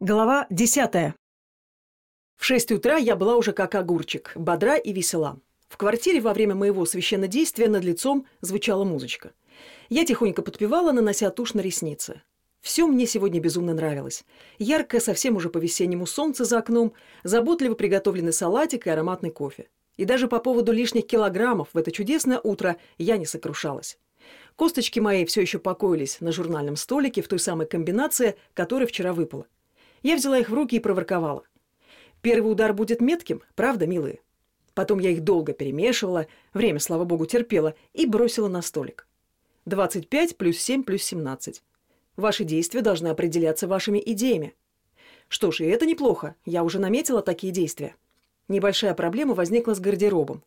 Глава десятая. В шесть утра я была уже как огурчик, бодра и весела. В квартире во время моего священнодействия над лицом звучала музычка. Я тихонько подпевала, нанося тушь на ресницы. Все мне сегодня безумно нравилось. Яркое, совсем уже по-весеннему солнце за окном, заботливо приготовленный салатик и ароматный кофе. И даже по поводу лишних килограммов в это чудесное утро я не сокрушалась. Косточки мои все еще покоились на журнальном столике в той самой комбинации, которая вчера выпала. Я взяла их в руки и проворковала. Первый удар будет метким, правда, милые? Потом я их долго перемешивала, время, слава богу, терпела, и бросила на столик. 25 плюс 7 плюс 17. Ваши действия должны определяться вашими идеями. Что ж, и это неплохо, я уже наметила такие действия. Небольшая проблема возникла с гардеробом.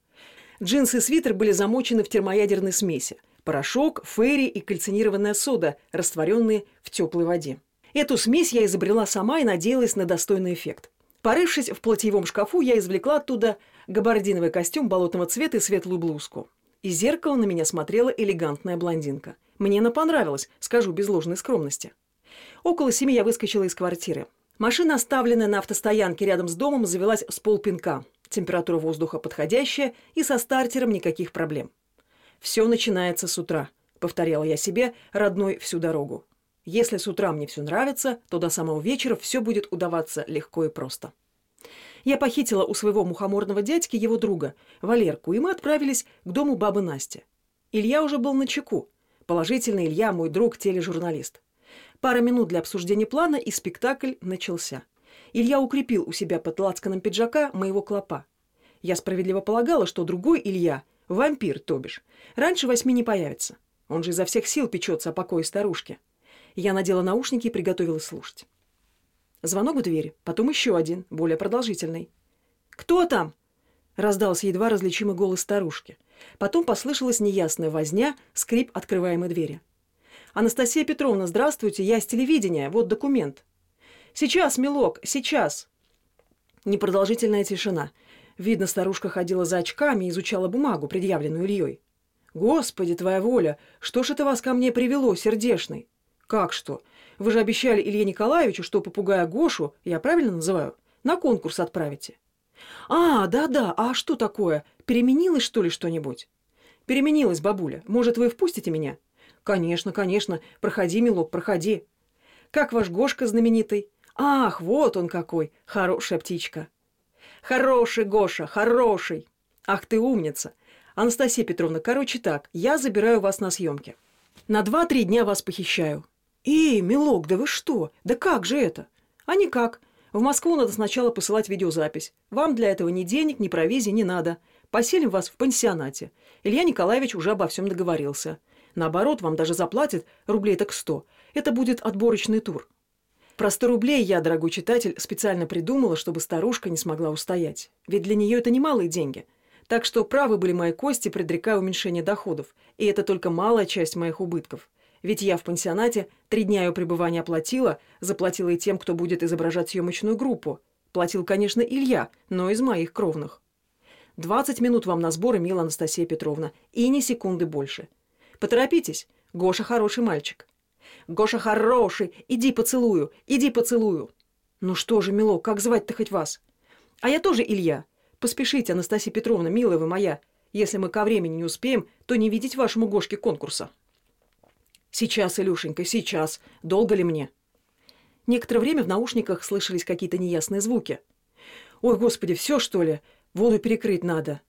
Джинсы и свитер были замочены в термоядерной смеси. Порошок, ферри и кальцинированная сода, растворенные в теплой воде. Эту смесь я изобрела сама и надеялась на достойный эффект. Порывшись в платьевом шкафу, я извлекла оттуда габардиновый костюм болотного цвета и светлую блузку. Из зеркала на меня смотрела элегантная блондинка. Мне она понравилась, скажу без ложной скромности. Около семи я выскочила из квартиры. Машина, оставленная на автостоянке рядом с домом, завелась с полпинка. Температура воздуха подходящая, и со стартером никаких проблем. «Все начинается с утра», — повторяла я себе, родной всю дорогу. Если с утра мне все нравится, то до самого вечера все будет удаваться легко и просто. Я похитила у своего мухоморного дядьки его друга, Валерку, и мы отправились к дому бабы Насти. Илья уже был на чеку. Положительный Илья, мой друг, тележурналист. Пара минут для обсуждения плана, и спектакль начался. Илья укрепил у себя под лацканом пиджака моего клопа. Я справедливо полагала, что другой Илья, вампир, то бишь, раньше восьми не появится. Он же изо всех сил печется о покое старушки. Я надела наушники и приготовилась слушать. Звонок в дверь, потом еще один, более продолжительный. «Кто там?» — раздался едва различимый голос старушки. Потом послышалась неясная возня, скрип открываемой двери. «Анастасия Петровна, здравствуйте, я с телевидения, вот документ». «Сейчас, милок, сейчас!» Непродолжительная тишина. Видно, старушка ходила за очками и изучала бумагу, предъявленную Ильей. «Господи, твоя воля! Что ж это вас ко мне привело, сердешный?» «Как что? Вы же обещали Илье Николаевичу, что попугая Гошу, я правильно называю, на конкурс отправите». «А, да-да, а что такое? Переменилось, что ли, что-нибудь?» «Переменилось, бабуля. Может, вы впустите меня?» «Конечно, конечно. Проходи, милок, проходи». «Как ваш Гошка знаменитый?» «Ах, вот он какой! Хорошая птичка!» «Хороший, Гоша, хороший!» «Ах ты умница!» «Анастасия Петровна, короче так, я забираю вас на съемки. На два-три дня вас похищаю. «Эй, милок, да вы что? Да как же это?» «А никак. В Москву надо сначала посылать видеозапись. Вам для этого ни денег, ни провизии не надо. Поселим вас в пансионате. Илья Николаевич уже обо всем договорился. Наоборот, вам даже заплатят рублей так сто. Это будет отборочный тур». Про сто рублей я, дорогой читатель, специально придумала, чтобы старушка не смогла устоять. Ведь для нее это немалые деньги. Так что правы были мои кости, предрекая уменьшение доходов. И это только малая часть моих убытков. Ведь я в пансионате три дня ее пребывания оплатила, заплатила и тем, кто будет изображать съемочную группу. Платил, конечно, Илья, но из моих кровных. Двадцать минут вам на сборы, мила Анастасия Петровна, и ни секунды больше. Поторопитесь, Гоша хороший мальчик. Гоша хороший, иди поцелую, иди поцелую. Ну что же, милок, как звать-то хоть вас? А я тоже Илья. Поспешите, Анастасия Петровна, милая вы моя. Если мы ко времени не успеем, то не видеть вашему Гошке конкурса. «Сейчас, Илюшенька, сейчас. Долго ли мне?» Некоторое время в наушниках слышались какие-то неясные звуки. «Ой, господи, все, что ли? Воду перекрыть надо».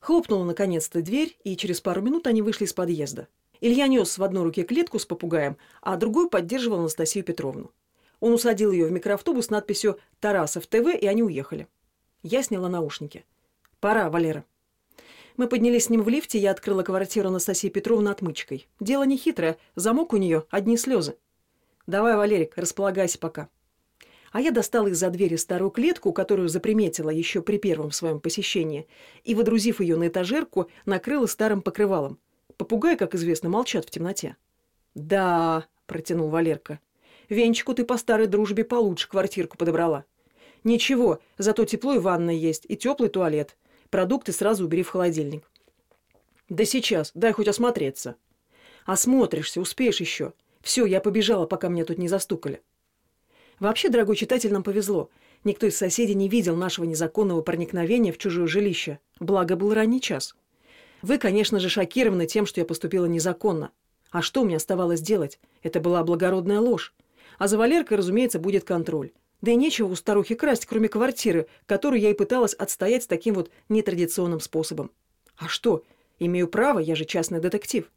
Хлопнула наконец-то дверь, и через пару минут они вышли из подъезда. Илья нес в одной руке клетку с попугаем, а другой поддерживал Анастасию Петровну. Он усадил ее в микроавтобус с надписью «Тарасов ТВ», и они уехали. Я сняла наушники. «Пора, Валера». Мы поднялись с ним в лифте, я открыла квартиру Анастасии Петровны отмычкой. Дело не хитрое, замок у нее, одни слезы. «Давай, Валерик, располагайся пока». А я достала из-за двери старую клетку, которую заприметила еще при первом своем посещении, и, водрузив ее на этажерку, накрыла старым покрывалом. Попугаи, как известно, молчат в темноте. «Да», — протянул Валерка, — «Венчику ты по старой дружбе получше квартирку подобрала». «Ничего, зато тепло и ванная есть, и теплый туалет. Продукты сразу убери в холодильник. Да сейчас, дай хоть осмотреться. Осмотришься, успеешь еще. Все, я побежала, пока меня тут не застукали. Вообще, дорогой читатель, нам повезло. Никто из соседей не видел нашего незаконного проникновения в чужое жилище. Благо, был ранний час. Вы, конечно же, шокированы тем, что я поступила незаконно. А что мне оставалось делать? Это была благородная ложь. А за Валеркой, разумеется, будет контроль. Да и нечего у старухи красть, кроме квартиры, которую я и пыталась отстоять таким вот нетрадиционным способом. А что? Имею право, я же частный детектив.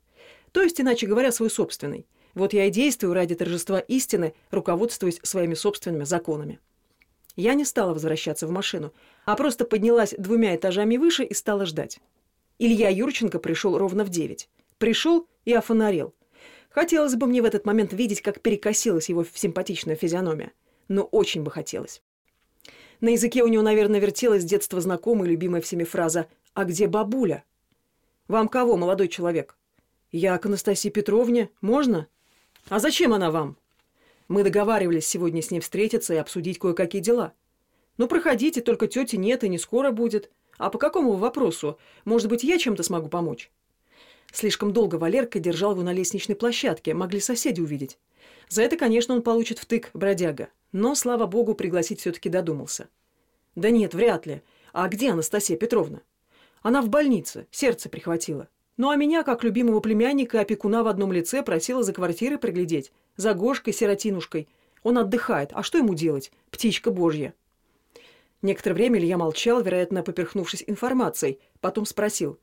То есть, иначе говоря, свой собственный. Вот я и действую ради торжества истины, руководствуясь своими собственными законами. Я не стала возвращаться в машину, а просто поднялась двумя этажами выше и стала ждать. Илья Юрченко пришел ровно в девять. Пришел и офонарел. Хотелось бы мне в этот момент видеть, как перекосилась его симпатичная физиономия. Но очень бы хотелось. На языке у него, наверное, вертелась с детства знакомая любимая всеми фраза «А где бабуля?» «Вам кого, молодой человек?» «Я к Анастасии Петровне. Можно?» «А зачем она вам?» «Мы договаривались сегодня с ней встретиться и обсудить кое-какие дела». «Ну, проходите, только тети нет и не скоро будет. А по какому вопросу? Может быть, я чем-то смогу помочь?» Слишком долго Валерка держал его на лестничной площадке, могли соседи увидеть. За это, конечно, он получит втык, бродяга. Но, слава богу, пригласить все-таки додумался. «Да нет, вряд ли. А где Анастасия Петровна?» «Она в больнице, сердце прихватило. Ну а меня, как любимого племянника и опекуна в одном лице, просила за квартирой приглядеть. За Гошкой-сиротинушкой. Он отдыхает. А что ему делать? Птичка божья. Некоторое время Илья молчал, вероятно, поперхнувшись информацией. Потом спросил.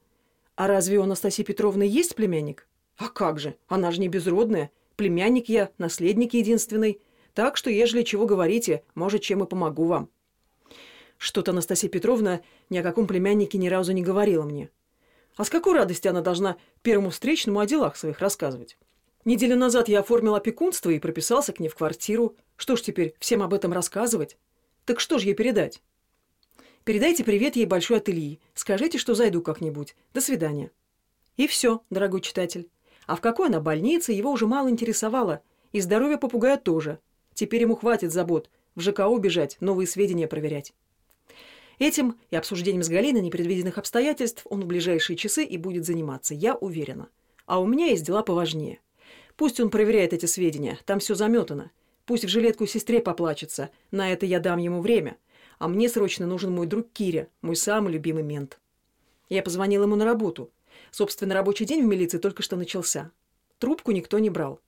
«А разве у Анастасии Петровны есть племянник?» «А как же? Она же не безродная. Племянник я, наследник единственный. Так что, ежели чего говорите, может, чем и помогу вам». Что-то Анастасия Петровна ни о каком племяннике ни разу не говорила мне. А с какой радости она должна первому встречному о делах своих рассказывать? Неделю назад я оформил опекунство и прописался к ней в квартиру. Что ж теперь, всем об этом рассказывать? Так что ж ей передать? Передайте привет ей большой от Ильи. Скажите, что зайду как-нибудь. До свидания. И все, дорогой читатель. А в какой она больнице, его уже мало интересовало. И здоровье попугая тоже. Теперь ему хватит забот. В ЖКО убежать, новые сведения проверять. Этим и обсуждением с Галиной непредвиденных обстоятельств он в ближайшие часы и будет заниматься, я уверена. А у меня есть дела поважнее. Пусть он проверяет эти сведения, там все заметано. Пусть в жилетку сестре поплачется, на это я дам ему время. А мне срочно нужен мой друг Киря, мой самый любимый мент. Я позвонила ему на работу. Собственно, рабочий день в милиции только что начался. Трубку никто не брал.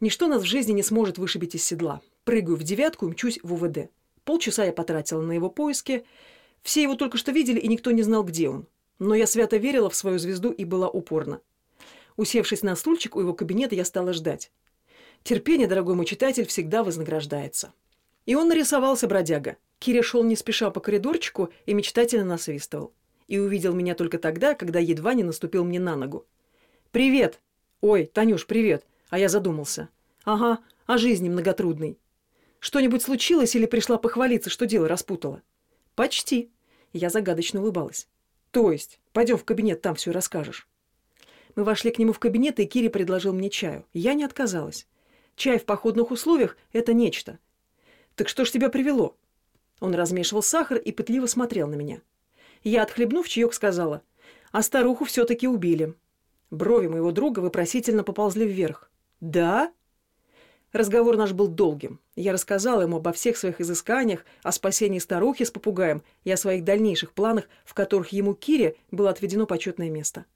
Ничто нас в жизни не сможет вышибить из седла. Прыгаю в девятку и мчусь в УВД. Полчаса я потратила на его поиски, все его только что видели, и никто не знал, где он. Но я свято верила в свою звезду и была упорна. Усевшись на стульчик у его кабинета, я стала ждать. Терпение, дорогой мой читатель, всегда вознаграждается. И он нарисовался, бродяга. Киря шел не спеша по коридорчику и мечтательно насвистывал. И увидел меня только тогда, когда едва не наступил мне на ногу. «Привет!» «Ой, Танюш, привет!» А я задумался. «Ага, о жизни многотрудной. Что-нибудь случилось или пришла похвалиться, что дело распутала?» «Почти», я загадочно улыбалась. «То есть? Пойдем в кабинет, там все расскажешь». Мы вошли к нему в кабинет, и Кири предложил мне чаю. Я не отказалась. Чай в походных условиях – это нечто. «Так что ж тебя привело?» Он размешивал сахар и пытливо смотрел на меня. Я, отхлебнув чаек, сказала, «А старуху все-таки убили». Брови моего друга вопросительно поползли вверх. «Да?» Разговор наш был долгим. Я рассказала ему обо всех своих изысканиях, о спасении старухи с попугаем и о своих дальнейших планах, в которых ему, Кире, было отведено почетное место.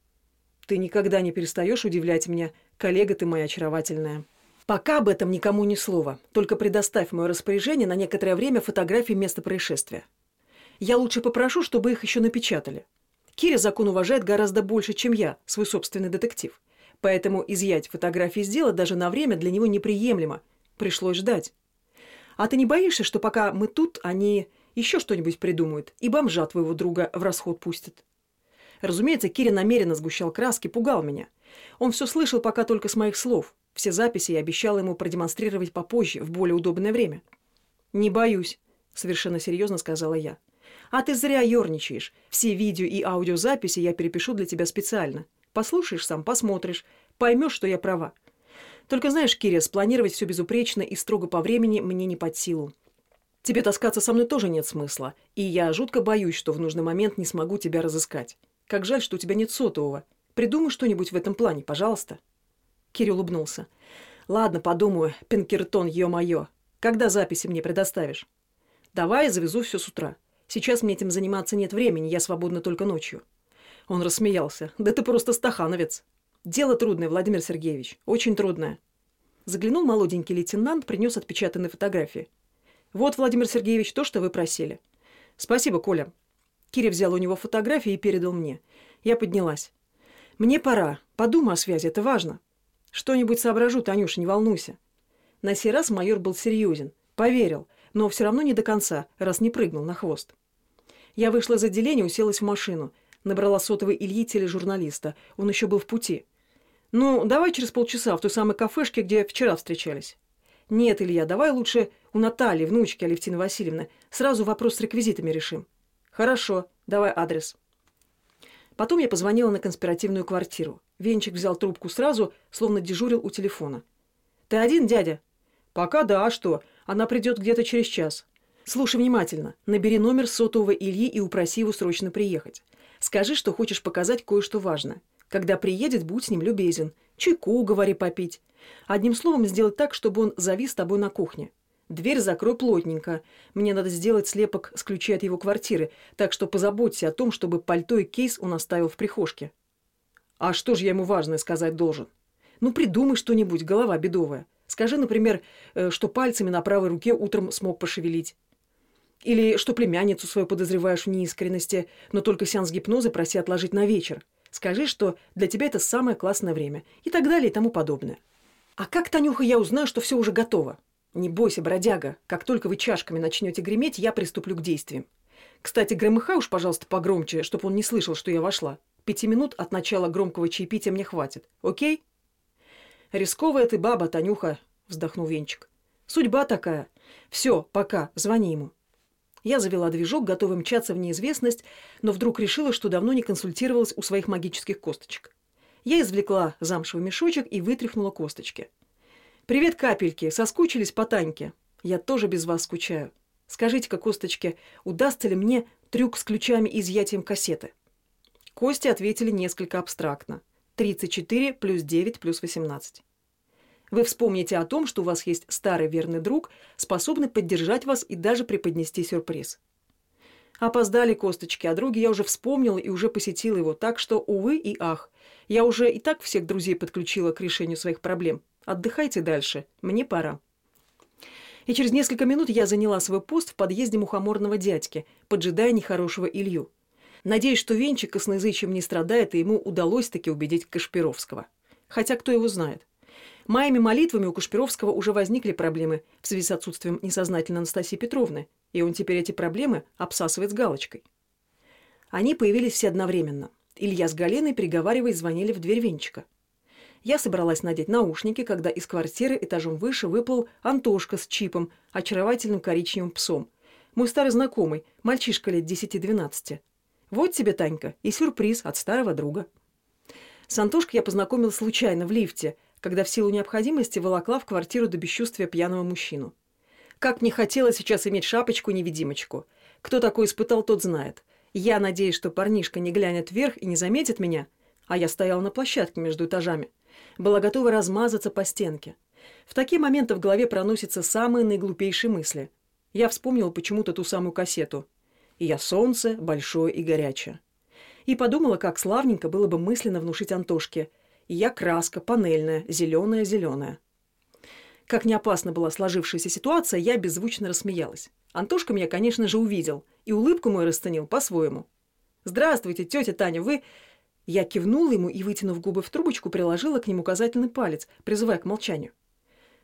«Ты никогда не перестаешь удивлять меня, коллега ты моя очаровательная». «Пока об этом никому ни слова, только предоставь мое распоряжение на некоторое время фотографии места происшествия. Я лучше попрошу, чтобы их еще напечатали. Киря закон уважает гораздо больше, чем я, свой собственный детектив. Поэтому изъять фотографии из дела даже на время для него неприемлемо. Пришлось ждать. А ты не боишься, что пока мы тут, они еще что-нибудь придумают и бомжа твоего друга в расход пустят? Разумеется, Киря намеренно сгущал краски, пугал меня. Он все слышал пока только с моих слов. Все записи я обещала ему продемонстрировать попозже, в более удобное время. «Не боюсь», — совершенно серьезно сказала я. «А ты зря ерничаешь. Все видео и аудиозаписи я перепишу для тебя специально. Послушаешь сам, посмотришь, поймешь, что я права. Только знаешь, Кирия, спланировать все безупречно и строго по времени мне не под силу. Тебе таскаться со мной тоже нет смысла, и я жутко боюсь, что в нужный момент не смогу тебя разыскать. Как жаль, что у тебя нет сотового. Придумай что-нибудь в этом плане, пожалуйста». Кирилл улыбнулся. «Ладно, подумаю, Пинкертон, ё-моё. Когда записи мне предоставишь? Давай я завезу все с утра. Сейчас мне этим заниматься нет времени, я свободна только ночью. Он рассмеялся. Да ты просто стахановец. Дело трудное, Владимир Сергеевич. Очень трудное. Заглянул молоденький лейтенант, принес отпечатанные фотографии. Вот, Владимир Сергеевич, то, что вы просили. Спасибо, Коля. Киря взял у него фотографии и передал мне. Я поднялась. Мне пора. Подумай о связи, это важно. Что-нибудь соображу, Танюша, не волнуйся. На сей раз майор был серьезен. Поверил, но все равно не до конца, раз не прыгнул на хвост. Я вышла из отделения, уселась в машину. Набрала сотовый Ильи тележурналиста. Он еще был в пути. «Ну, давай через полчаса в той самой кафешке, где вчера встречались». «Нет, Илья, давай лучше у Натальи, внучки Алевтины Васильевны. Сразу вопрос с реквизитами решим». «Хорошо, давай адрес». Потом я позвонила на конспиративную квартиру. Венчик взял трубку сразу, словно дежурил у телефона. «Ты один, дядя?» «Пока да, а что? Она придет где-то через час». «Слушай внимательно. Набери номер сотового Ильи и упроси его срочно приехать. Скажи, что хочешь показать кое-что важное. Когда приедет, будь с ним любезен. Чайку говори попить. Одним словом, сделать так, чтобы он завис с тобой на кухне. Дверь закрой плотненько. Мне надо сделать слепок с ключей от его квартиры, так что позаботься о том, чтобы пальто и кейс он оставил в прихожке. А что же я ему важное сказать должен? Ну, придумай что-нибудь, голова бедовая. Скажи, например, э, что пальцами на правой руке утром смог пошевелить. Или что племянницу свою подозреваешь в неискренности, но только сеанс гипноза проси отложить на вечер. Скажи, что для тебя это самое классное время. И так далее и тому подобное. А как, Танюха, я узнаю, что все уже готово? Не бойся, бродяга. Как только вы чашками начнете греметь, я приступлю к действиям. Кстати, громыхай уж, пожалуйста, погромче, чтобы он не слышал, что я вошла. Пяти минут от начала громкого чаепития мне хватит. Окей? Рисковая ты баба, Танюха, вздохнул Венчик. Судьба такая. Все, пока, звони ему. Я завела движок, готовый мчаться в неизвестность, но вдруг решила, что давно не консультировалась у своих магических косточек. Я извлекла замшевый мешочек и вытряхнула косточки. «Привет, капельки! Соскучились по Таньке? Я тоже без вас скучаю. Скажите-ка, косточки, удастся ли мне трюк с ключами и изъятием кассеты?» Кости ответили несколько абстрактно. 34 плюс 9 плюс 18. Вы вспомните о том, что у вас есть старый верный друг, способный поддержать вас и даже преподнести сюрприз. Опоздали косточки, а друге я уже вспомнила и уже посетила его, так что, увы и ах, я уже и так всех друзей подключила к решению своих проблем. Отдыхайте дальше, мне пора. И через несколько минут я заняла свой пост в подъезде мухоморного дядьки, поджидая нехорошего Илью. Надеюсь, что Венчик косноязычием не страдает, и ему удалось таки убедить Кашпировского. Хотя кто его знает. Моими молитвами у Кашпировского уже возникли проблемы в связи с отсутствием несознательной Анастасии Петровны, и он теперь эти проблемы обсасывает с галочкой. Они появились все одновременно. Илья с Галиной, переговариваясь, звонили в дверь Венчика. Я собралась надеть наушники, когда из квартиры этажом выше выпал Антошка с чипом, очаровательным коричневым псом. Мой старый знакомый, мальчишка лет 10-12. Вот тебе, Танька, и сюрприз от старого друга. С Антошкой я познакомилась случайно в лифте – когда в силу необходимости волокла в квартиру до бесчувствия пьяного мужчину. Как мне хотелось сейчас иметь шапочку-невидимочку. Кто такой испытал, тот знает. Я надеюсь, что парнишка не глянет вверх и не заметит меня, а я стояла на площадке между этажами. Была готова размазаться по стенке. В такие моменты в голове проносятся самые наиглупейшие мысли. Я вспомнила почему-то ту самую кассету. И я солнце, большое и горячее. И подумала, как славненько было бы мысленно внушить Антошке – я краска, панельная, зеленая-зеленая. Как не опасна была сложившаяся ситуация, я беззвучно рассмеялась. Антошка меня, конечно же, увидел, и улыбку мою расценил по-своему. «Здравствуйте, тетя Таня, вы...» Я кивнула ему и, вытянув губы в трубочку, приложила к нему указательный палец, призывая к молчанию.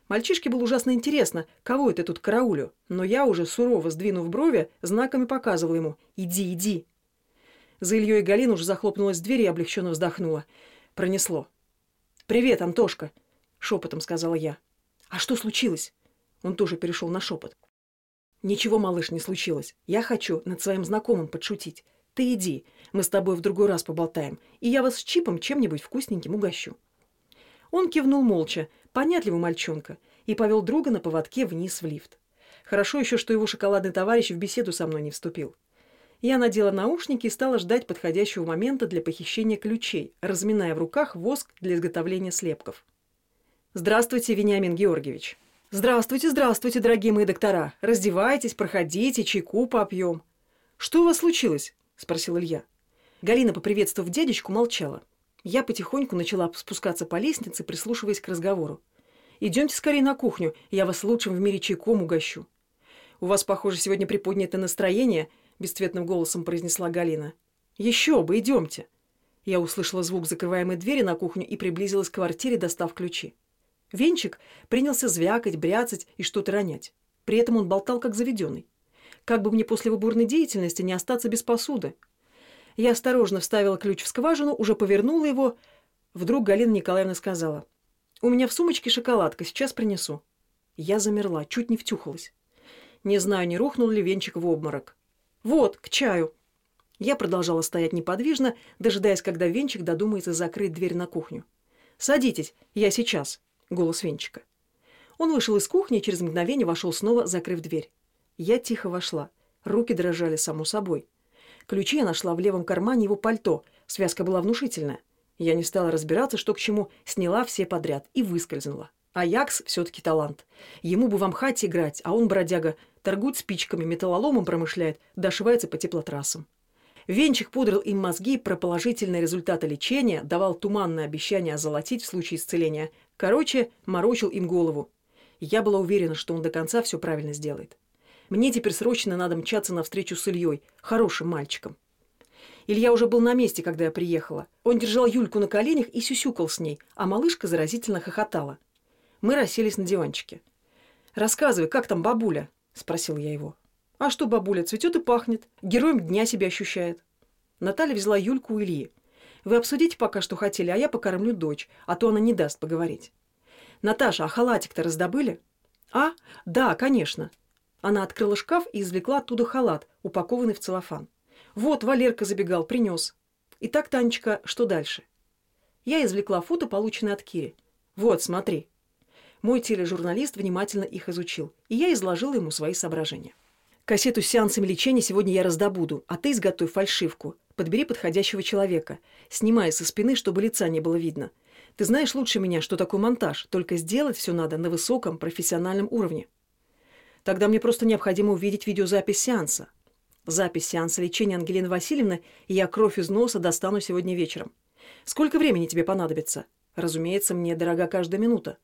Мальчишке было ужасно интересно, кого это тут караулю, но я уже, сурово сдвинув брови, знаками показывала ему «Иди, иди». За Ильей и Галина уже захлопнулась дверь и облегченно вздохнула. Пронесло. «Привет, Антошка!» — шепотом сказала я. «А что случилось?» Он тоже перешел на шепот. «Ничего, малыш, не случилось. Я хочу над своим знакомым подшутить. Ты иди, мы с тобой в другой раз поболтаем, и я вас с чипом чем-нибудь вкусненьким угощу». Он кивнул молча, понятливый мальчонка, и повел друга на поводке вниз в лифт. Хорошо еще, что его шоколадный товарищ в беседу со мной не вступил. Я надела наушники и стала ждать подходящего момента для похищения ключей, разминая в руках воск для изготовления слепков. «Здравствуйте, Вениамин Георгиевич». «Здравствуйте, здравствуйте, дорогие мои доктора! Раздевайтесь, проходите, чайку попьем!» «Что у вас случилось?» – спросил Илья. Галина, поприветствовав дядечку, молчала. Я потихоньку начала спускаться по лестнице, прислушиваясь к разговору. «Идемте скорее на кухню, я вас лучшим в мире чайком угощу». «У вас, похоже, сегодня приподнятое настроение», – бесцветным голосом произнесла Галина. «Еще бы, идемте». Я услышала звук закрываемой двери на кухню и приблизилась к квартире, достав ключи. Венчик принялся звякать, бряцать и что-то ронять. При этом он болтал, как заведенный. Как бы мне после его бурной деятельности не остаться без посуды? Я осторожно вставила ключ в скважину, уже повернула его. Вдруг Галина Николаевна сказала. «У меня в сумочке шоколадка, сейчас принесу». Я замерла, чуть не втюхалась. Не знаю, не рухнул ли венчик в обморок. «Вот, к чаю». Я продолжала стоять неподвижно, дожидаясь, когда венчик додумается закрыть дверь на кухню. «Садитесь, я сейчас», — голос венчика. Он вышел из кухни и через мгновение вошел снова, закрыв дверь. Я тихо вошла. Руки дрожали само собой. Ключи я нашла в левом кармане его пальто. Связка была внушительная. Я не стала разбираться, что к чему, сняла все подряд и выскользнула. А Якс все-таки талант. Ему бы в Амхате играть, а он, бродяга, торгует спичками, металлоломом промышляет, дошивается по теплотрассам. Венчик пудрил им мозги про положительные результаты лечения, давал туманное обещание озолотить в случае исцеления. Короче, морочил им голову. Я была уверена, что он до конца все правильно сделает. Мне теперь срочно надо мчаться навстречу с Ильей, хорошим мальчиком. Илья уже был на месте, когда я приехала. Он держал Юльку на коленях и сюсюкал с ней, а малышка заразительно хохотала. Мы расселись на диванчике. «Рассказывай, как там бабуля?» – спросил я его. «А что бабуля, цветет и пахнет. Героем дня себя ощущает». Наталья взяла Юльку у Ильи. «Вы обсудите пока, что хотели, а я покормлю дочь, а то она не даст поговорить». «Наташа, а халатик-то раздобыли?» «А? Да, конечно. Она открыла шкаф и извлекла оттуда халат, упакованный в целлофан. «Вот, Валерка забегал, принес». «Итак, Танечка, что дальше?» Я извлекла фото, полученное от Кири. «Вот, смотри». Мой тележурналист внимательно их изучил, и я изложила ему свои соображения. «Кассету с сеансами лечения сегодня я раздобуду, а ты изготовь фальшивку. Подбери подходящего человека. Снимай со спины, чтобы лица не было видно. Ты знаешь лучше меня, что такое монтаж, только сделать все надо на высоком профессиональном уровне». Тогда мне просто необходимо увидеть видеозапись сеанса. Запись сеанса лечения Ангелины Васильевны, и я кровь из носа достану сегодня вечером. Сколько времени тебе понадобится? Разумеется, мне дорога каждая минута.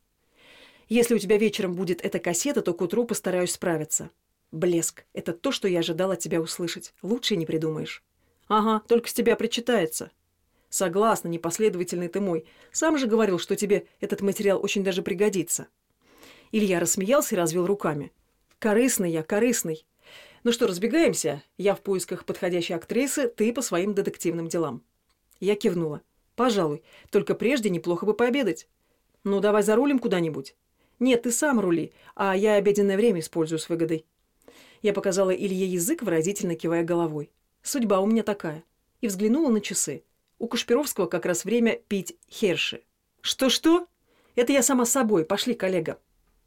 Если у тебя вечером будет эта кассета, то к утру постараюсь справиться. Блеск — это то, что я ожидала от тебя услышать. Лучше не придумаешь. Ага, только с тебя причитается. Согласна, непоследовательный ты мой. Сам же говорил, что тебе этот материал очень даже пригодится. Илья рассмеялся и развел руками. Корыстный я, корыстный. Ну что, разбегаемся? Я в поисках подходящей актрисы, ты по своим детективным делам. Я кивнула. Пожалуй, только прежде неплохо бы пообедать. Ну, давай зарулим куда-нибудь. Нет, ты сам рули, а я обеденное время использую с выгодой. Я показала Илье язык, выразительно кивая головой. Судьба у меня такая. И взглянула на часы. У Кашпировского как раз время пить херши. Что-что? Это я сама собой. Пошли, коллега.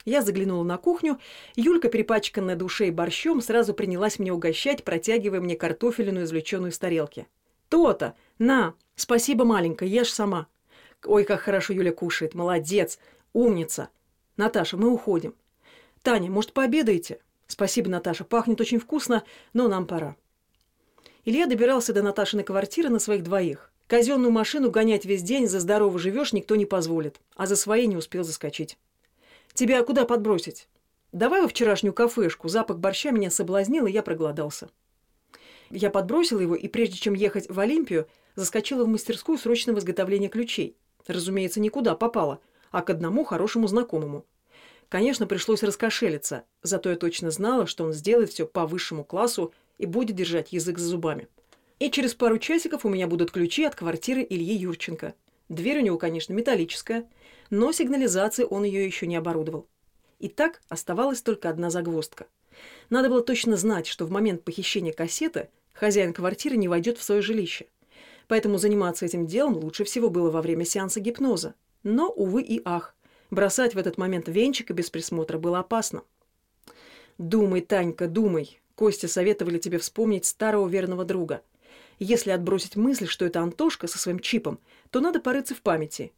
Я заглянула на кухню. Юлька, перепачканная душей борщом, сразу принялась мне угощать, протягивая мне картофелину, извлеченную из тарелки. «То-то! На! Спасибо, маленькая, ешь сама!» «Ой, как хорошо Юля кушает! Молодец! Умница! Наташа, мы уходим!» «Таня, может, пообедаете?» «Спасибо, Наташа, пахнет очень вкусно, но нам пора». Илья добирался до Наташиной квартиры на своих двоих. Казенную машину гонять весь день за здорово живешь никто не позволит, а за своей не успел заскочить. Тебя куда подбросить? Давай во вчерашнюю кафешку. Запах борща меня соблазнил, и я проголодался. Я подбросила его, и прежде чем ехать в Олимпию, заскочила в мастерскую срочного изготовления ключей. Разумеется, никуда попала, а к одному хорошему знакомому. Конечно, пришлось раскошелиться, зато я точно знала, что он сделает все по высшему классу и будет держать язык за зубами. И через пару часиков у меня будут ключи от квартиры Ильи Юрченко. Дверь у него, конечно, металлическая, но сигнализации он ее еще не оборудовал. И так оставалась только одна загвоздка. Надо было точно знать, что в момент похищения кассеты хозяин квартиры не войдет в свое жилище. Поэтому заниматься этим делом лучше всего было во время сеанса гипноза. Но, увы и ах, бросать в этот момент венчика без присмотра было опасно. «Думай, Танька, думай!» Костя советовали тебе вспомнить старого верного друга. Если отбросить мысль, что это Антошка со своим чипом, то надо порыться в памяти.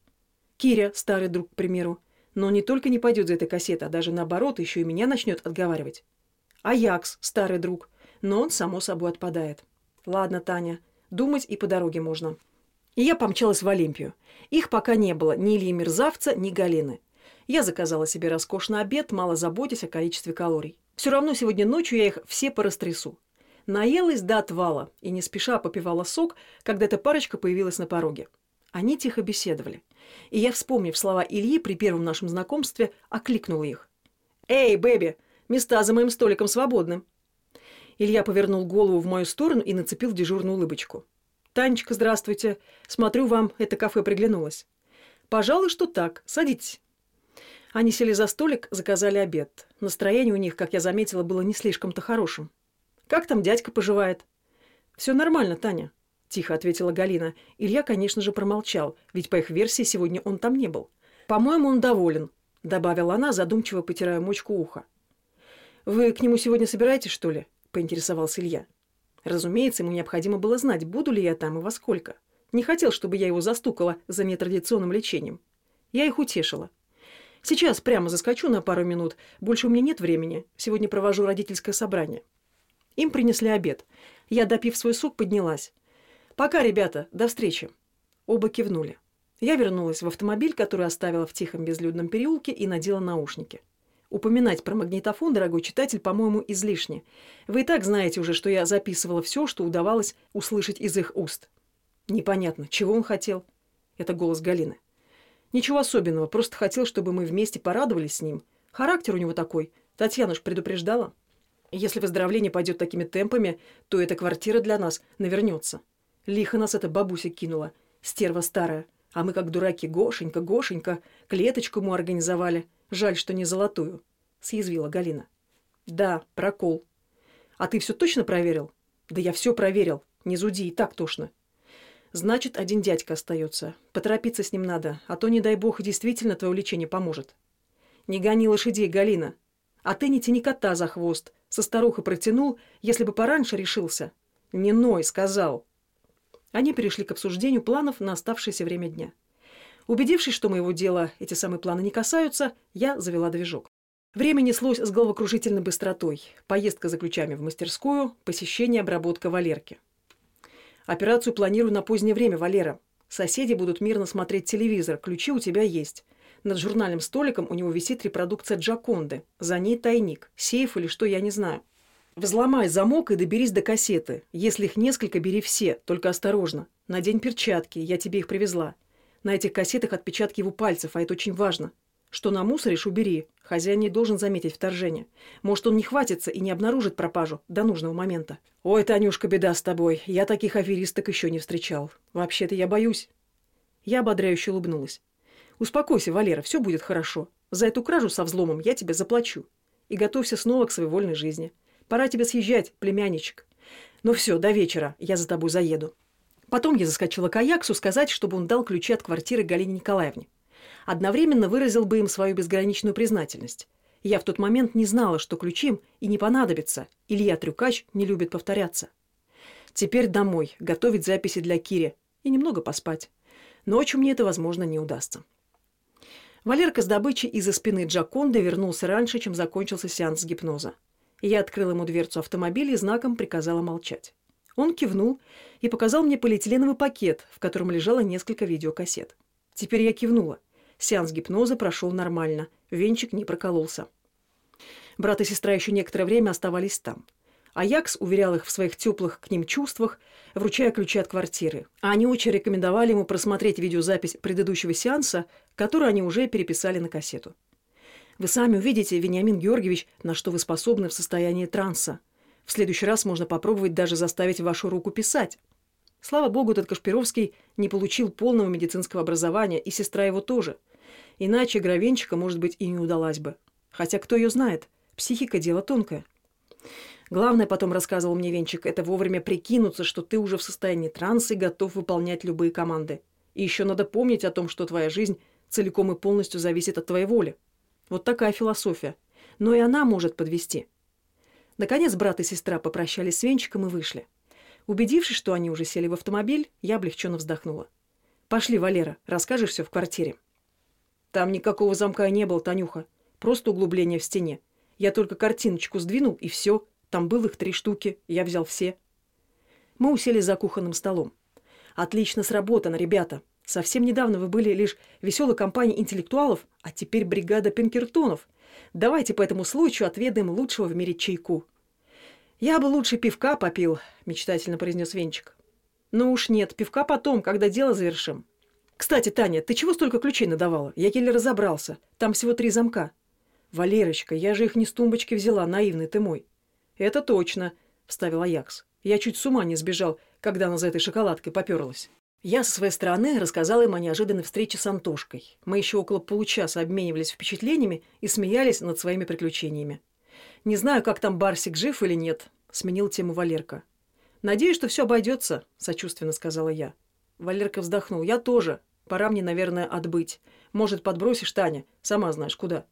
Киря, старый друг, к примеру. Но не только не пойдет за этой кассетой, а даже наоборот, еще и меня начнет отговаривать. Аякс, старый друг. Но он, само собой, отпадает. Ладно, Таня, думать и по дороге можно. И я помчалась в Олимпию. Их пока не было, ни Ильи Мерзавца, ни Галины. Я заказала себе роскошный обед, мало заботясь о количестве калорий. Все равно сегодня ночью я их все порастрясу. Наелась до отвала и не спеша попивала сок, когда эта парочка появилась на пороге. Они тихо беседовали. И я, вспомнив слова Ильи при первом нашем знакомстве, окликнула их. «Эй, Бэби, места за моим столиком свободны!» Илья повернул голову в мою сторону и нацепил дежурную улыбочку. «Танечка, здравствуйте. Смотрю, вам это кафе приглянулось». «Пожалуй, что так. Садитесь». Они сели за столик, заказали обед. Настроение у них, как я заметила, было не слишком-то хорошим. «Как там дядька поживает?» «Все нормально, Таня», — тихо ответила Галина. Илья, конечно же, промолчал, ведь по их версии сегодня он там не был. «По-моему, он доволен», — добавила она, задумчиво потирая мочку уха. «Вы к нему сегодня собираетесь, что ли?» — поинтересовался Илья. Разумеется, ему необходимо было знать, буду ли я там и во сколько. Не хотел, чтобы я его застукала за нетрадиционным лечением. Я их утешила. Сейчас прямо заскочу на пару минут. Больше у меня нет времени. Сегодня провожу родительское собрание. Им принесли обед. Я, допив свой сок, поднялась. «Пока, ребята. До встречи». Оба кивнули. Я вернулась в автомобиль, который оставила в тихом безлюдном переулке, и надела наушники. Упоминать про магнитофон, дорогой читатель, по-моему, излишне. Вы и так знаете уже, что я записывала все, что удавалось услышать из их уст. Непонятно, чего он хотел? Это голос Галины. Ничего особенного, просто хотел, чтобы мы вместе порадовались с ним. Характер у него такой. Татьяна ж предупреждала. Если выздоровление пойдет такими темпами, то эта квартира для нас навернется. Лихо нас эта бабуся кинула, стерва старая. А мы как дураки, Гошенька, Гошенька, клеточку ему организовали. Жаль, что не золотую», — съязвила Галина. «Да, прокол. А ты все точно проверил?» «Да я все проверил. Не зуди, и так тошно». «Значит, один дядька остается. Поторопиться с ним надо, а то, не дай бог, действительно твое лечение поможет». «Не гони лошадей, Галина. А ты не тяни кота за хвост. Со старухой протянул, если бы пораньше решился». «Не ной», — сказал. Они перешли к обсуждению планов на оставшееся время дня. Убедившись, что моего дела эти самые планы не касаются, я завела движок. Время неслось с головокружительной быстротой. Поездка за ключами в мастерскую, посещение, обработка Валерки. Операцию планирую на позднее время, Валера. Соседи будут мирно смотреть телевизор, ключи у тебя есть. Над журнальным столиком у него висит репродукция Джаконды. За ней тайник, сейф или что, я не знаю. Взломай замок и доберись до кассеты. Если их несколько, бери все, только осторожно. Надень перчатки, я тебе их привезла. На этих кассетах отпечатки его пальцев, а это очень важно. Что намусоришь, убери. Хозяин не должен заметить вторжение. Может, он не хватится и не обнаружит пропажу до нужного момента. Ой, Танюшка, беда с тобой. Я таких аферисток еще не встречал. Вообще-то я боюсь. Я ободряюще улыбнулась. Успокойся, Валера, все будет хорошо. За эту кражу со взломом я тебе заплачу. И готовься снова к своей вольной жизни. Пора тебе съезжать, племянничек. Ну все, до вечера. Я за тобой заеду. Потом я заскочила к Аяксу сказать, чтобы он дал ключи от квартиры Галине Николаевне. Одновременно выразил бы им свою безграничную признательность. Я в тот момент не знала, что ключи им и не понадобится. Илья Трюкач не любит повторяться. Теперь домой, готовить записи для Кири и немного поспать. Ночью мне это, возможно, не удастся. Валерка с добычей из-за спины Джаконды вернулся раньше, чем закончился сеанс гипноза. Я открыла ему дверцу автомобиля и знаком приказала молчать. Он кивнул и показал мне полиэтиленовый пакет, в котором лежало несколько видеокассет. Теперь я кивнула. Сеанс гипноза прошел нормально. Венчик не прокололся. Брат и сестра еще некоторое время оставались там. Аякс уверял их в своих теплых к ним чувствах, вручая ключи от квартиры. А они очень рекомендовали ему просмотреть видеозапись предыдущего сеанса, которую они уже переписали на кассету. «Вы сами увидите, Вениамин Георгиевич, на что вы способны в состоянии транса», в следующий раз можно попробовать даже заставить вашу руку писать. Слава богу, этот Кашпировский не получил полного медицинского образования, и сестра его тоже. Иначе Гравенчика, может быть, и не удалась бы. Хотя кто ее знает? Психика – дело тонкое. Главное, потом рассказывал мне Венчик, это вовремя прикинуться, что ты уже в состоянии транса и готов выполнять любые команды. И еще надо помнить о том, что твоя жизнь целиком и полностью зависит от твоей воли. Вот такая философия. Но и она может подвести. Наконец брат и сестра попрощались с Венчиком и вышли. Убедившись, что они уже сели в автомобиль, я облегченно вздохнула. «Пошли, Валера, расскажешь все в квартире». Там никакого замка не было, Танюха. Просто углубление в стене. Я только картиночку сдвинул, и все. Там было их три штуки. Я взял все. Мы усели за кухонным столом. Отлично сработано, ребята. Совсем недавно вы были лишь веселой компанией интеллектуалов, а теперь бригада пинкертонов. Давайте по этому случаю отведаем лучшего в мире чайку. «Я бы лучше пивка попил», — мечтательно произнес Венчик. «Ну уж нет, пивка потом, когда дело завершим». «Кстати, Таня, ты чего столько ключей надавала? Я еле разобрался. Там всего три замка». «Валерочка, я же их не с тумбочки взяла, наивный ты мой». «Это точно», — вставил Аякс. «Я чуть с ума не сбежал, когда она за этой шоколадкой поперлась». Я со своей стороны рассказала им о неожиданной встрече с Антошкой. Мы еще около получаса обменивались впечатлениями и смеялись над своими приключениями. «Не знаю, как там Барсик, жив или нет», — сменил тему Валерка. «Надеюсь, что все обойдется», — сочувственно сказала я. Валерка вздохнул. «Я тоже. Пора мне, наверное, отбыть. Может, подбросишь, Таня? Сама знаешь, куда».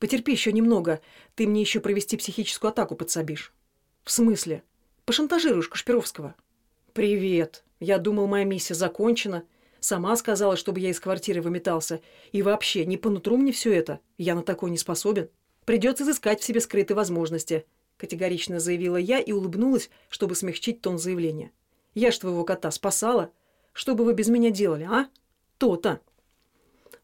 «Потерпи еще немного. Ты мне еще провести психическую атаку подсобишь». «В смысле? Пошантажируешь Кашпировского?» «Привет. Я думал, моя миссия закончена. Сама сказала, чтобы я из квартиры выметался. И вообще, не по нутру мне все это. Я на такое не способен. Придется изыскать в себе скрытые возможности», — категорично заявила я и улыбнулась, чтобы смягчить тон заявления. «Я ж твоего кота спасала. Что бы вы без меня делали, а? То-то!»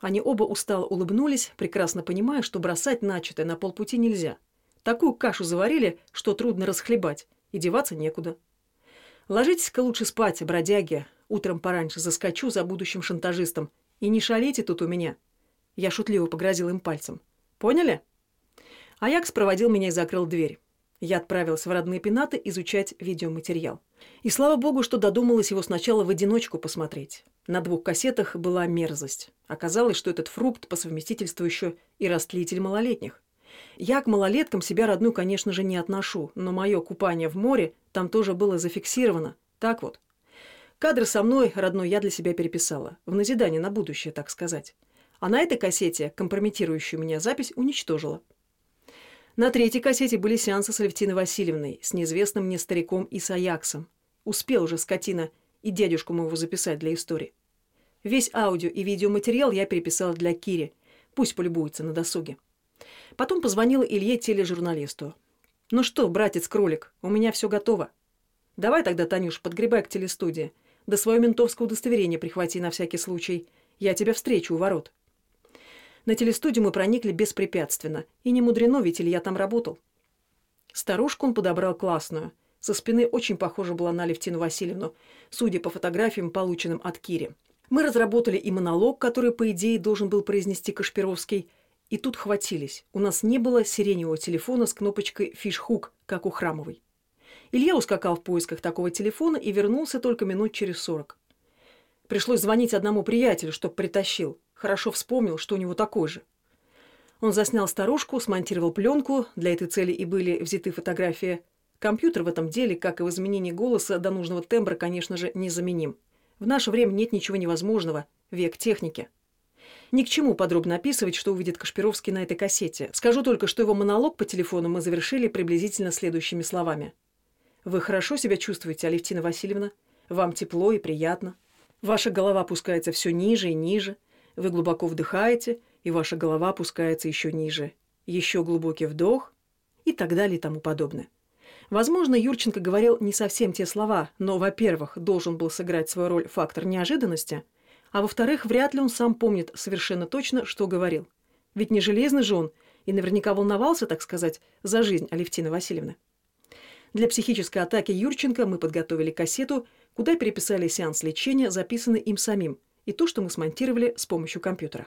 Они оба устало улыбнулись, прекрасно понимая, что бросать начатое на полпути нельзя. Такую кашу заварили, что трудно расхлебать, и деваться некуда. Ложитесь-ка лучше спать, бродяги. Утром пораньше заскочу за будущим шантажистом. И не шалите тут у меня. Я шутливо погрозил им пальцем. Поняли? Аякс проводил меня и закрыл дверь. Я отправился в родные пенаты изучать видеоматериал. И слава богу, что додумалась его сначала в одиночку посмотреть. На двух кассетах была мерзость. Оказалось, что этот фрукт по совместительству еще и растлитель малолетних. Я к малолеткам себя родную, конечно же, не отношу, но мое купание в море там тоже было зафиксировано. Так вот. Кадры со мной, родной, я для себя переписала. В назидание на будущее, так сказать. А на этой кассете компрометирующую меня запись уничтожила. На третьей кассете были сеансы с Алевтиной Васильевной, с неизвестным мне стариком Исаяксом. Успел уже, скотина, и дядюшку моего записать для истории. Весь аудио и видеоматериал я переписала для Кири. Пусть полюбуется на досуге. Потом позвонила Илье тележурналисту. «Ну что, братец-кролик, у меня все готово. Давай тогда, Танюш, подгребай к телестудии. Да свое ментовское удостоверение прихвати на всякий случай. Я тебя встречу у ворот». На телестудию мы проникли беспрепятственно. И не мудрено, ведь Илья там работал. Старушку он подобрал классную. Со спины очень похожа была на Левтину Васильевну, судя по фотографиям, полученным от Кири. Мы разработали и монолог, который, по идее, должен был произнести Кашпировский. И тут хватились. У нас не было сиреневого телефона с кнопочкой «фишхук», как у Храмовой. Илья ускакал в поисках такого телефона и вернулся только минут через сорок. Пришлось звонить одному приятелю, чтоб притащил. Хорошо вспомнил, что у него такой же. Он заснял старушку, смонтировал пленку, для этой цели и были взяты фотографии. Компьютер в этом деле, как и в изменении голоса до нужного тембра, конечно же, незаменим. В наше время нет ничего невозможного. Век техники. Ни к чему подробно описывать, что увидит Кашпировский на этой кассете. Скажу только, что его монолог по телефону мы завершили приблизительно следующими словами. «Вы хорошо себя чувствуете, Алевтина Васильевна? Вам тепло и приятно. Ваша голова опускается все ниже и ниже. Вы глубоко вдыхаете, и ваша голова опускается еще ниже. Еще глубокий вдох и так далее и тому подобное. Возможно, Юрченко говорил не совсем те слова, но, во-первых, должен был сыграть свою роль фактор неожиданности, а во-вторых, вряд ли он сам помнит совершенно точно, что говорил. Ведь не железный же он, и наверняка волновался, так сказать, за жизнь Алевтины Васильевны. Для психической атаки Юрченко мы подготовили кассету, куда переписали сеанс лечения, записанный им самим, и то, что мы смонтировали с помощью компьютера.